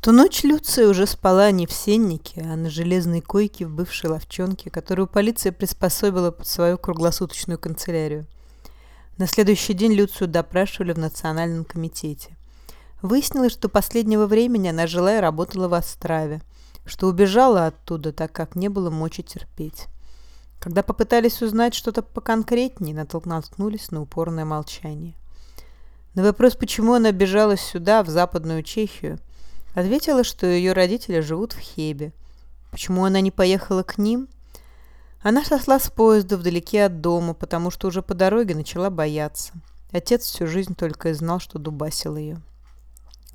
ту ночь Люция уже спала не в сеннике, а на железной койке в бывшей ловчонке, которую полиция приспособила под свою круглосуточную канцелярию. На следующий день Люцию допрашивали в Национальном комитете. Выяснилось, что последнего времени она жила и работала в Острове, что убежала оттуда, так как не было мочи терпеть. Когда попытались узнать что-то поконкретнее, натолкнулись на упорное молчание. На вопрос, почему она бежала сюда, в Западную Чехию, ответила, что ее родители живут в Хебе. Почему она не поехала к ним? Она сошла с поезда вдалеке от дома, потому что уже по дороге начала бояться. Отец всю жизнь только и знал, что дубасил ее.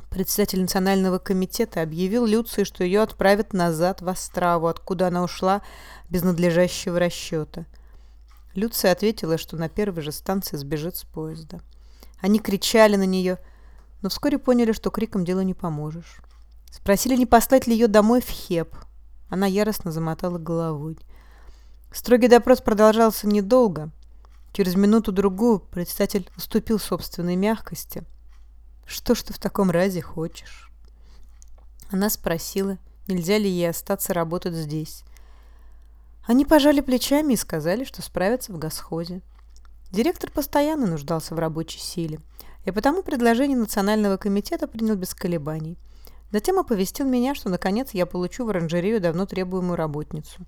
Председатель национального комитета объявил Люции, что ее отправят назад в Острову, откуда она ушла без надлежащего расчета. Люция ответила, что на первой же станции сбежит с поезда. Они кричали на нее, но вскоре поняли, что криком делу не поможешь. Спросили, не послать ли ее домой в Хеп. Она яростно замотала головой. Строгий допрос продолжался недолго. Через минуту-другую председатель уступил собственной мягкости – что ж ты в таком разе хочешь? Она спросила, нельзя ли ей остаться работать здесь. Они пожали плечами и сказали, что справятся в госхозе. Директор постоянно нуждался в рабочей силе, и потому предложение Национального комитета принял без колебаний. Затем оповестил меня, что наконец я получу в оранжерею давно требуемую работницу.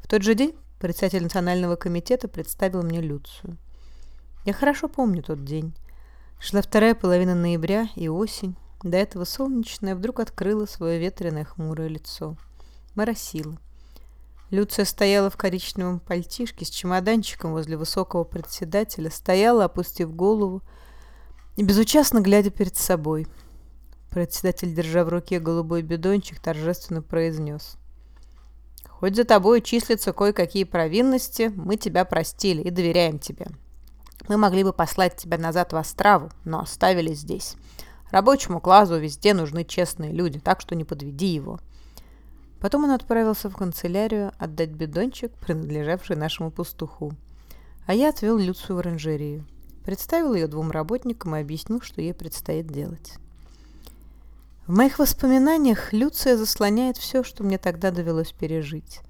В тот же день председатель Национального комитета представил мне Люцию. Я хорошо помню тот день. Шла вторая половина ноября и осень. До этого солнечная вдруг открыла свое ветреное хмурое лицо. Моросило. Люция стояла в коричневом пальтишке с чемоданчиком возле высокого председателя, стояла, опустив голову и безучастно глядя перед собой. Председатель, держа в руке голубой бидончик, торжественно произнес. «Хоть за тобой числятся кое-какие провинности, мы тебя простили и доверяем тебе. Мы могли бы послать тебя назад в Острову, но оставили здесь. Рабочему классу везде нужны честные люди, так что не подведи его». Потом он отправился в канцелярию отдать бидончик, принадлежавший нашему пастуху. А я отвел Люцию в оранжерею. Представил ее двум работникам и объяснил, что ей предстоит делать. В моих воспоминаниях Люция заслоняет все, что мне тогда довелось пережить.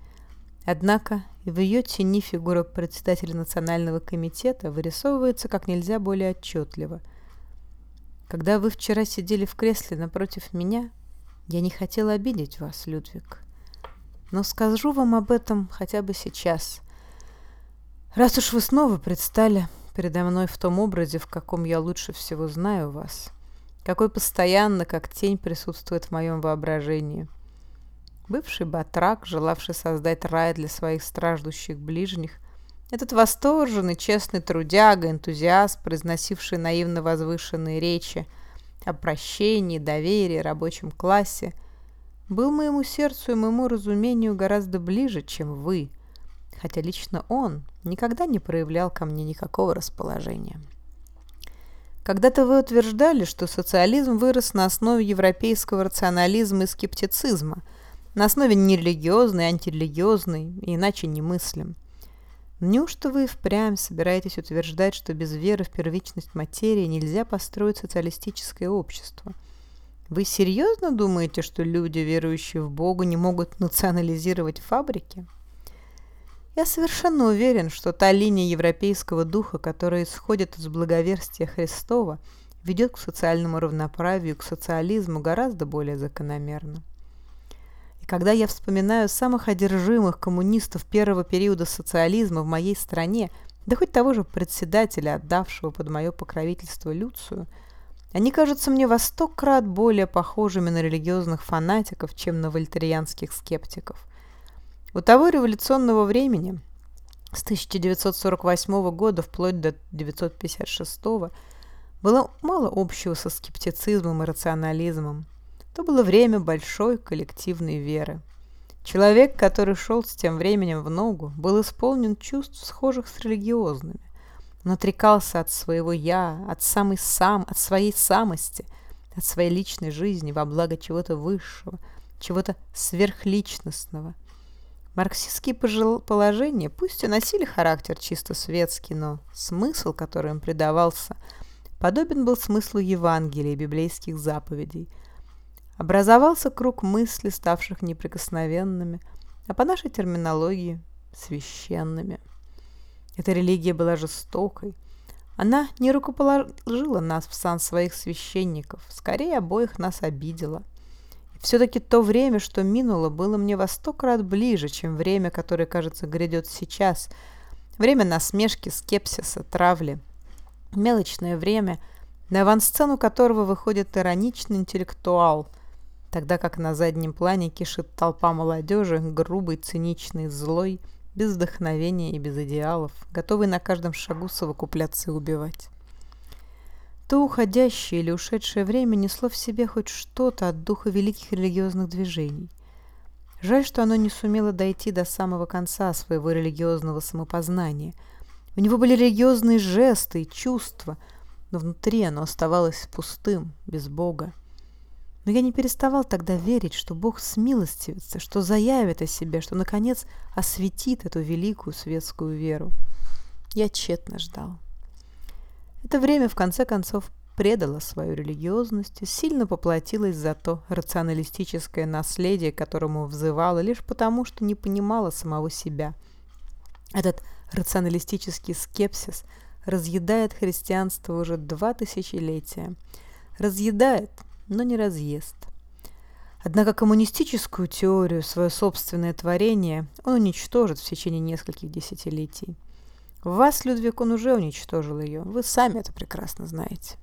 Однако в ее тени фигура председателя Национального комитета вырисовывается как нельзя более отчетливо. Когда вы вчера сидели в кресле напротив меня, я не хотела обидеть вас, Людвиг. Но скажу вам об этом хотя бы сейчас. Раз уж вы снова предстали передо мной в том образе, в каком я лучше всего знаю вас, какой постоянно, как тень, присутствует в моем воображении – Бывший батрак, желавший создать рай для своих страждущих ближних, этот восторженный, честный трудяга, энтузиаст, произносивший наивно возвышенные речи о прощении, доверии, рабочем классе, был моему сердцу и моему разумению гораздо ближе, чем вы, хотя лично он никогда не проявлял ко мне никакого расположения. Когда-то вы утверждали, что социализм вырос на основе европейского рационализма и скептицизма – на основе нерелигиозной, антирелигиозной, иначе не мыслим. Неужто вы впрямь собираетесь утверждать, что без веры в первичность материи нельзя построить социалистическое общество? Вы серьезно думаете, что люди, верующие в Бога, не могут национализировать фабрики? Я совершенно уверен, что та линия европейского духа, которая исходит из благоверстия Христова, ведет к социальному равноправию, к социализму гораздо более закономерно. И когда я вспоминаю самых одержимых коммунистов первого периода социализма в моей стране, да хоть того же председателя, отдавшего под мое покровительство Люцию, они кажутся мне во сто крат более похожими на религиозных фанатиков, чем на вольтерианских скептиков. У того революционного времени, с 1948 года вплоть до 1956, было мало общего со скептицизмом и рационализмом. То было время большой коллективной веры. Человек, который шел с тем временем в ногу, был исполнен чувств, схожих с религиозными. Он отрекался от своего «я», от, самой сам, от своей самости, от своей личной жизни во благо чего-то высшего, чего-то сверхличностного. Марксистские положения пусть и носили характер чисто светский, но смысл, который им придавался, подобен был смыслу Евангелия и библейских заповедей – Образовался круг мыслей, ставших неприкосновенными, а по нашей терминологии – священными. Эта религия была жестокой. Она не рукоположила нас в сан своих священников, скорее обоих нас обидела. Все-таки то время, что минуло, было мне во сто крат ближе, чем время, которое, кажется, грядет сейчас. Время насмешки, скепсиса, травли. Мелочное время, на авансцену которого выходит ироничный интеллектуал, тогда как на заднем плане кишит толпа молодежи, грубый, циничный, злой, без вдохновения и без идеалов, готовый на каждом шагу совокупляться и убивать. То уходящее или ушедшее время несло в себе хоть что-то от духа великих религиозных движений. Жаль, что оно не сумело дойти до самого конца своего религиозного самопознания. У него были религиозные жесты и чувства, но внутри оно оставалось пустым, без Бога. Но я не переставал тогда верить, что Бог смилостивится, что заявит о себе, что, наконец, осветит эту великую светскую веру. Я тщетно ждал. Это время, в конце концов, предало свою религиозность и сильно поплатилось за то рационалистическое наследие, которому взывало лишь потому, что не понимала самого себя. Этот рационалистический скепсис разъедает христианство уже два тысячелетия. Разъедает, но не разъест. Однако коммунистическую теорию, свое собственное творение, он уничтожит в течение нескольких десятилетий. Вас, Людвиг, он уже уничтожил ее. Вы сами это прекрасно знаете.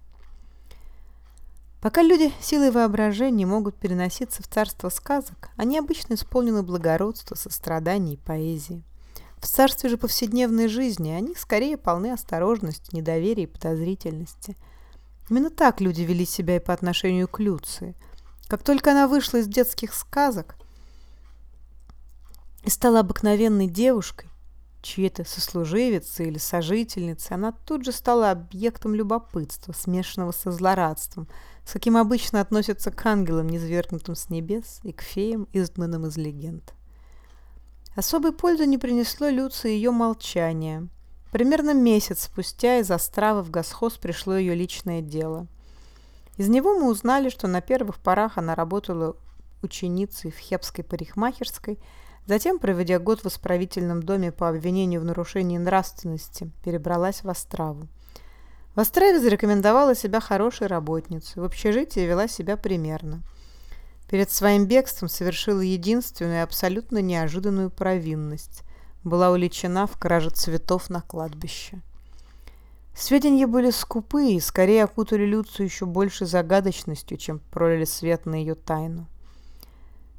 Пока люди силой воображения могут переноситься в царство сказок, они обычно исполнены благородства, сострадания и поэзии. В царстве же повседневной жизни они скорее полны осторожности, недоверия и подозрительности – Именно так люди вели себя и по отношению к Люции. Как только она вышла из детских сказок и стала обыкновенной девушкой, чьей-то сослуживицей или сожительницей, она тут же стала объектом любопытства, смешанного со злорадством, с каким обычно относятся к ангелам, низвергнутым с небес, и к феям, изгнанным из легенд. Особой пользы не принесло Люции ее молчание – Примерно месяц спустя из Островы в Госхоз пришло ее личное дело. Из него мы узнали, что на первых порах она работала ученицей в Хепской парикмахерской, затем, проведя год в исправительном доме по обвинению в нарушении нравственности, перебралась в Острову. В Острове зарекомендовала себя хорошей работницей, в общежитии вела себя примерно. Перед своим бегством совершила единственную и абсолютно неожиданную провинность была уличена в краже цветов на кладбище. Сведения были скупые и скорее окутали Люцию еще больше загадочностью, чем пролили свет на ее тайну.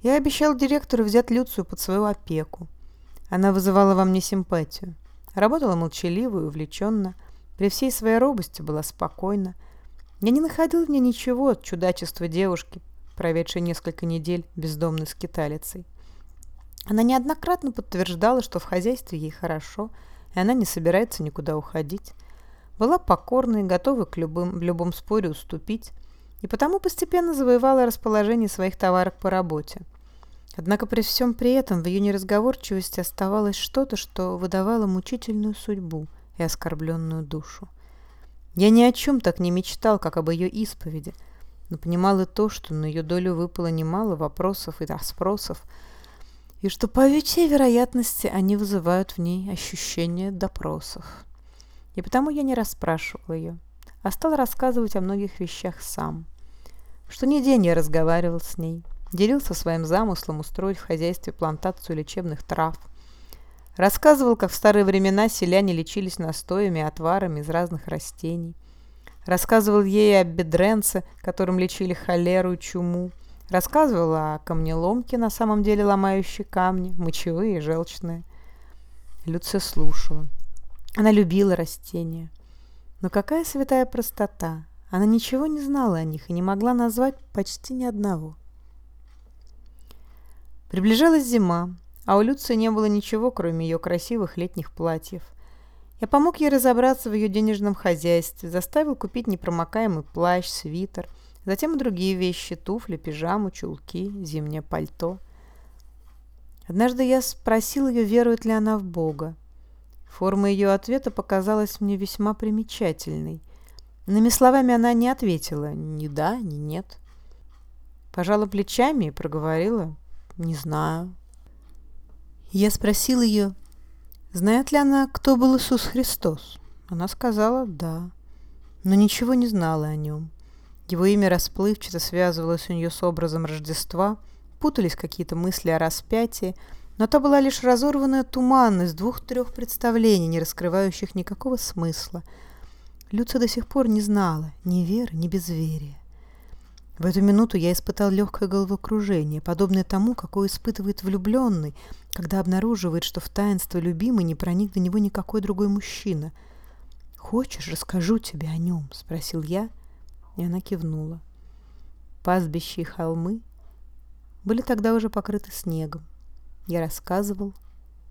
Я обещал директору взять Люцию под свою опеку. Она вызывала во мне симпатию. Работала молчаливо и увлеченно, при всей своей робости была спокойна. Я не находил в ней ничего от чудачества девушки, проведшей несколько недель бездомной скиталицей. Она неоднократно подтверждала, что в хозяйстве ей хорошо, и она не собирается никуда уходить. Была покорной, готова к любым, в любом споре уступить, и потому постепенно завоевала расположение своих товарок по работе. Однако при всем при этом в ее неразговорчивости оставалось что-то, что выдавало мучительную судьбу и оскорбленную душу. Я ни о чем так не мечтал, как об ее исповеди, но понимал и то, что на ее долю выпало немало вопросов и расспросов, и что по всей вероятности они вызывают в ней ощущение допросов. И потому я не расспрашивал ее, а стал рассказывать о многих вещах сам. Что ни день я разговаривал с ней, делился своим замыслом устроить в хозяйстве плантацию лечебных трав, рассказывал, как в старые времена селяне лечились настоями и отварами из разных растений, рассказывал ей о бедренце, которым лечили холеру и чуму, Рассказывала о камнеломке, на самом деле ломающей камни, мочевые и желчные. Люция слушала. Она любила растения. Но какая святая простота! Она ничего не знала о них и не могла назвать почти ни одного. Приближалась зима, а у Люции не было ничего, кроме ее красивых летних платьев. Я помог ей разобраться в ее денежном хозяйстве, заставил купить непромокаемый плащ, свитер – Затем и другие вещи – туфли, пижаму, чулки, зимнее пальто. Однажды я спросил ее, верует ли она в Бога. Форма ее ответа показалась мне весьма примечательной. Иными словами, она не ответила ни да, ни нет. пожала плечами и проговорила «Не знаю». Я спросил ее, знает ли она, кто был Иисус Христос. Она сказала «да», но ничего не знала о нем. Его имя расплывчато связывалось у нее с образом Рождества, путались какие-то мысли о распятии, но то была лишь разорванная туманность двух-трех представлений, не раскрывающих никакого смысла. Люция до сих пор не знала ни веры, ни безверия. В эту минуту я испытал легкое головокружение, подобное тому, какое испытывает влюбленный, когда обнаруживает, что в таинство любимый не проник до него никакой другой мужчина. «Хочешь, расскажу тебе о нем?» — спросил я, и она кивнула. Пастбища и холмы были тогда уже покрыты снегом. Я рассказывал,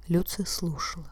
Люция слушала.